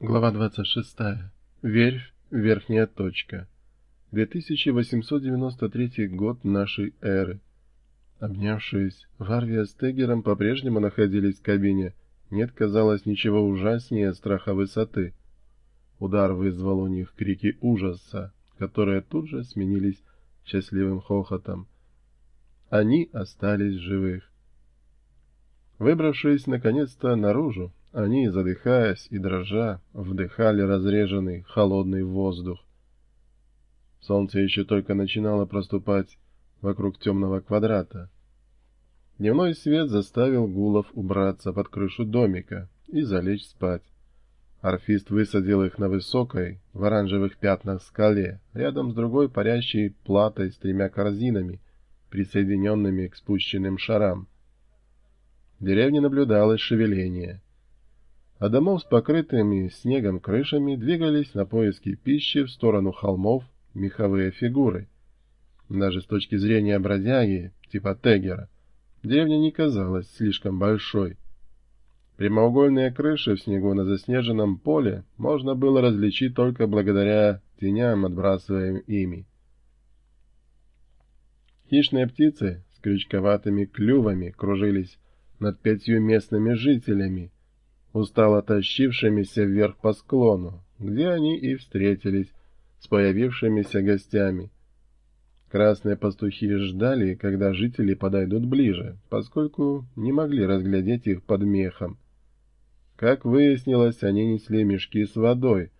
Глава 26. Верфь, верхняя точка. 2893 год нашей эры. Обнявшись, Варвия с Тегером по-прежнему находились в кабине. Нет, казалось, ничего ужаснее страха высоты. Удар вызвал у них крики ужаса, которые тут же сменились счастливым хохотом. Они остались живых. Выбравшись наконец-то наружу, они, задыхаясь и дрожа, вдыхали разреженный, холодный воздух. Солнце еще только начинало проступать вокруг темного квадрата. Дневной свет заставил Гулов убраться под крышу домика и залечь спать. Орфист высадил их на высокой, в оранжевых пятнах скале, рядом с другой парящей платой с тремя корзинами, присоединенными к спущенным шарам. В деревне наблюдалось шевеление — а домов с покрытыми снегом крышами двигались на поиски пищи в сторону холмов меховые фигуры. Даже с точки зрения бродяги, типа Тегера, деревня не казалась слишком большой. Прямоугольные крыши в снегу на заснеженном поле можно было различить только благодаря теням, отбрасываемым ими. Хищные птицы с крючковатыми клювами кружились над пятью местными жителями, устало тащившимися вверх по склону, где они и встретились с появившимися гостями. Красные пастухи ждали, когда жители подойдут ближе, поскольку не могли разглядеть их под мехом. Как выяснилось, они несли мешки с водой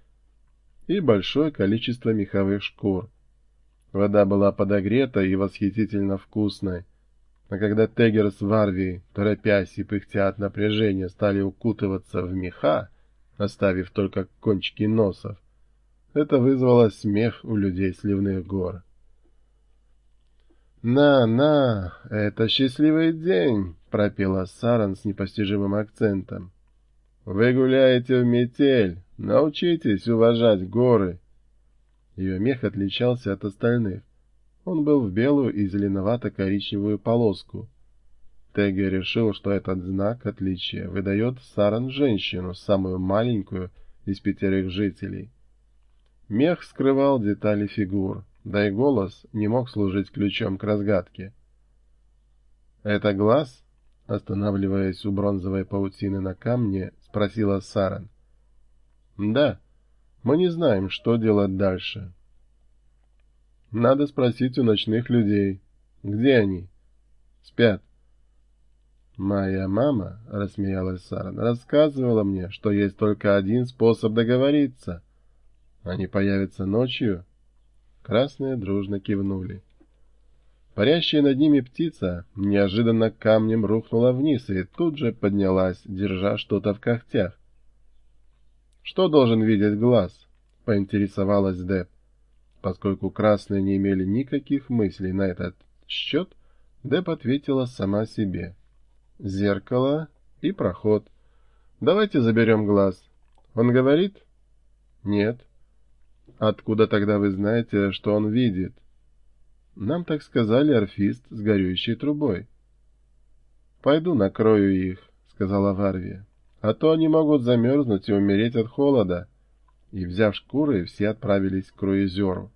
и большое количество меховых шкур. Вода была подогрета и восхитительно вкусной. А когда Тегер с Варви, торопясь и пыхтя от напряжения, стали укутываться в меха, оставив только кончики носов, это вызвало смех у людей сливных гор. «На, на, это счастливый день!» — пропела Саран с непостижимым акцентом. «Вы гуляете в метель, научитесь уважать горы!» Ее мех отличался от остальных. Он был в белую и зеленовато-коричневую полоску. Теги решил, что этот знак отличия выдает Саран женщину, самую маленькую из пятерых жителей. Мех скрывал детали фигур, да и голос не мог служить ключом к разгадке. «Это глаз?» — останавливаясь у бронзовой паутины на камне, спросила Саран. «Да. Мы не знаем, что делать дальше. Надо спросить у ночных людей. Где они? Спят. Моя мама, рассмеялась Сара, рассказывала мне, что есть только один способ договориться. Они появятся ночью. Красные дружно кивнули. Парящая над ними птица неожиданно камнем рухнула вниз и тут же поднялась, держа что-то в когтях. «Что должен видеть глаз?» — поинтересовалась Деп. Поскольку красные не имели никаких мыслей на этот счет, Деп ответила сама себе. Зеркало и проход. Давайте заберем глаз. Он говорит? Нет. Откуда тогда вы знаете, что он видит? Нам так сказали орфист с горючей трубой. Пойду накрою их, сказала Варвия. А то они могут замерзнуть и умереть от холода и, взяв шкуры, все отправились к круизеру.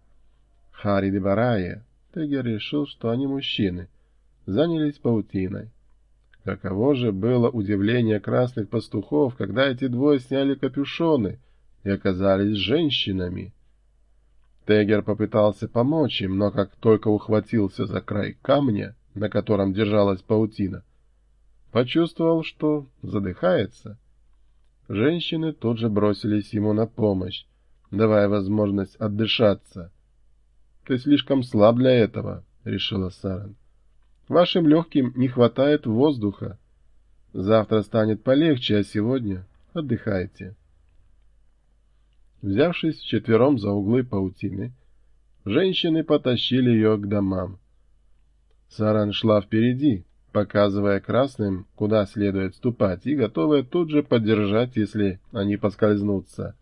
Харид и Барая, Тегер решил, что они мужчины, занялись паутиной. Каково же было удивление красных пастухов, когда эти двое сняли капюшоны и оказались женщинами. Тегер попытался помочь им, но как только ухватился за край камня, на котором держалась паутина, почувствовал, что задыхается. Женщины тут же бросились ему на помощь, давая возможность отдышаться. — Ты слишком слаб для этого, — решила Саран. — Вашим легким не хватает воздуха. Завтра станет полегче, а сегодня отдыхайте. Взявшись четвером за углы паутины, женщины потащили ее к домам. Саран шла впереди, показывая красным, куда следует ступать, и готовая тут же поддержать, если они поскользнутся.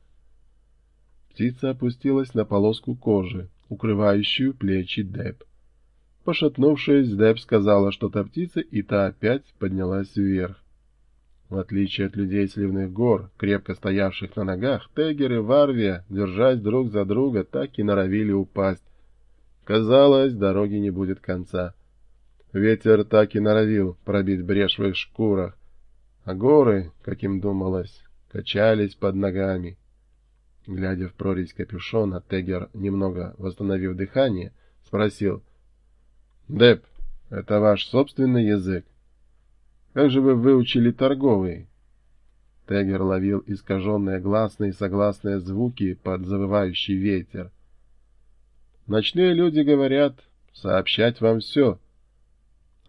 Птица опустилась на полоску кожи, укрывающую плечи Деб. Пошатнувшись, Деб сказала что-то птице, и та опять поднялась вверх. В отличие от людей сливных гор, крепко стоявших на ногах, Тегер и Варвия, держась друг за друга, так и норовили упасть. Казалось, дороги не будет конца. Ветер так и норовил пробить брешь в их шкурах, а горы, как им думалось, качались под ногами. Глядя в прорезь капюшона, Тегер, немного восстановив дыхание, спросил. — Деп, это ваш собственный язык? Как же вы выучили торговый? Тегер ловил искаженные гласные и согласные звуки под завывающий ветер. Ночные люди говорят сообщать вам все.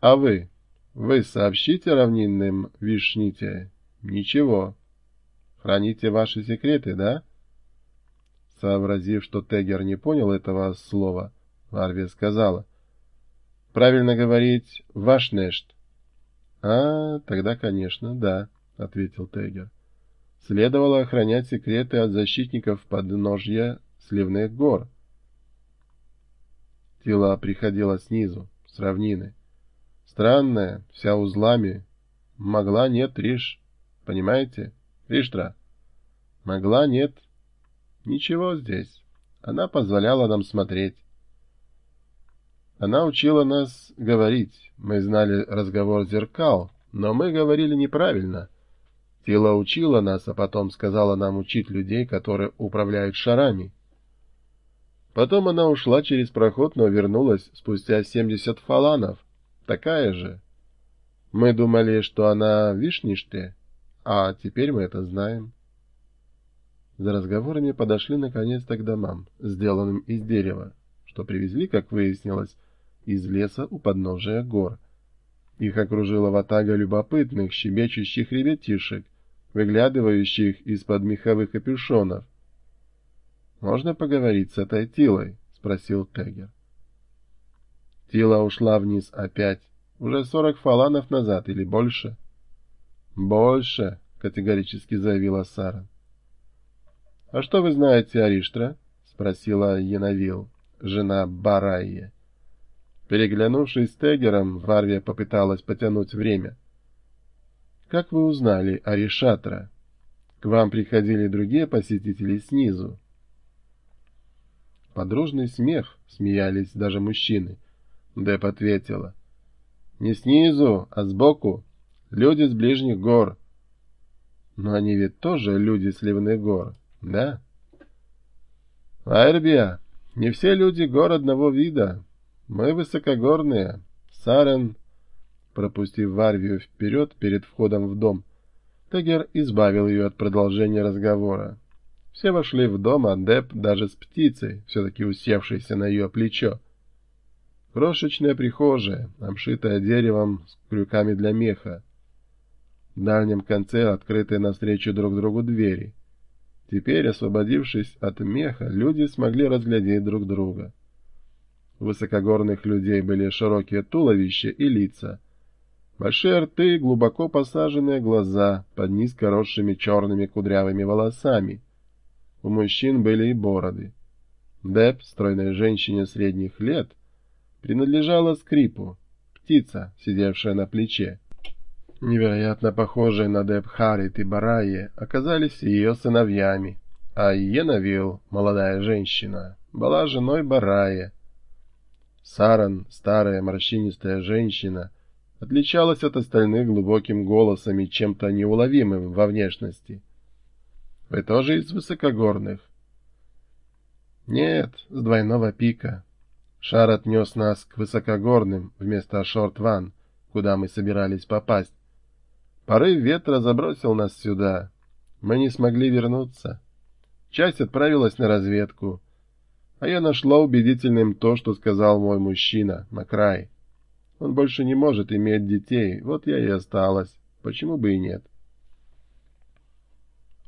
А вы? Вы сообщите равнинным вишните? Ничего. Храните ваши секреты, да? Сообразив, что Тегер не понял этого слова, Варвия сказала. Правильно говорить «вашнешт». «А, тогда, конечно, да», — ответил Тегер. «Следовало охранять секреты от защитников подножья сливных гор». Тила приходила снизу, с равнины. Странная, вся узлами. Могла нет Риш. Понимаете? Риштра. Могла нет. Ничего здесь. Она позволяла нам смотреть. Она учила нас говорить. Мы знали разговор зеркал, но мы говорили неправильно. Тила учила нас, а потом сказала нам учить людей, которые управляют шарами. Потом она ушла через проход, но вернулась спустя семьдесят фаланов. Такая же. Мы думали, что она вишниште, а теперь мы это знаем. За разговорами подошли наконец-то к домам, сделанным из дерева, что привезли, как выяснилось, из леса у подножия гор. Их окружила ватага любопытных, щебечущих ребятишек, выглядывающих из-под меховых капюшонов. «Можно поговорить с этой Тилой?» — спросил Тегер. Тила ушла вниз опять. Уже сорок фаланов назад или больше? «Больше», — категорически заявила Сара. «А что вы знаете о Риштра?» — спросила Яновил, жена Барайя. Переглянувшись с Тегером, Варвия попыталась потянуть время. «Как вы узнали о Ришатра? К вам приходили другие посетители снизу?» Подружный смех, смеялись даже мужчины. Деп ответила. «Не снизу, а сбоку. Люди с ближних гор». «Но они ведь тоже люди с ливных гор, да?» «Айрбия, не все люди гор одного вида», мы высокогорные. Сарен, пропустив Варвию вперед перед входом в дом, Тегер избавил ее от продолжения разговора. Все вошли в дом, а Деп даже с птицей, все-таки усевшейся на ее плечо. Крошечная прихожая, обшитая деревом с крюками для меха. В дальнем конце открытые навстречу друг другу двери. Теперь, освободившись от меха, люди смогли разглядеть друг друга. У высокогорных людей были широкие туловища и лица. Большие рты глубоко посаженные глаза под низко росшими черными кудрявыми волосами. У мужчин были и бороды. Деп, стройной женщине средних лет, принадлежала скрипу, птица, сидевшая на плече. Невероятно похожие на Деп Харит и Барайе оказались ее сыновьями, а Йенавил, молодая женщина, была женой Барая, Саран, старая морщинистая женщина, отличалась от остальных глубоким голосом и чем-то неуловимым во внешности. Вы тоже из высокогорных? Нет, с двойного пика. Шар отнес нас к высокогорным вместо Шорт-Ван, куда мы собирались попасть. Порыв ветра забросил нас сюда. Мы не смогли вернуться. Часть отправилась на разведку, а я нашла убедительным то, что сказал мой мужчина, Макрай. Он больше не может иметь детей, вот я и осталась. Почему бы и нет?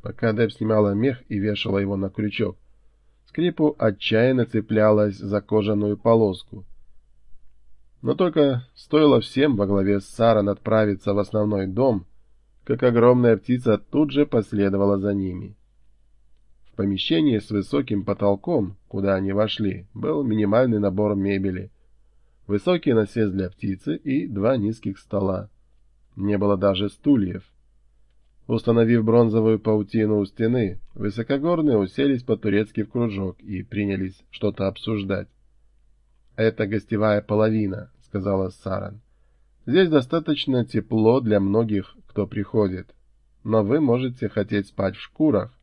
Пока Деб снимала мех и вешала его на крючок, скрипу отчаянно цеплялась за кожаную полоску. Но только стоило всем во главе с Саран отправиться в основной дом, как огромная птица тут же последовала за ними. В помещении с высоким потолком, куда они вошли, был минимальный набор мебели. Высокий насест для птицы и два низких стола. Не было даже стульев. Установив бронзовую паутину у стены, высокогорные уселись по-турецки в кружок и принялись что-то обсуждать. «Это гостевая половина», — сказала Саран. «Здесь достаточно тепло для многих, кто приходит. Но вы можете хотеть спать в шкурах.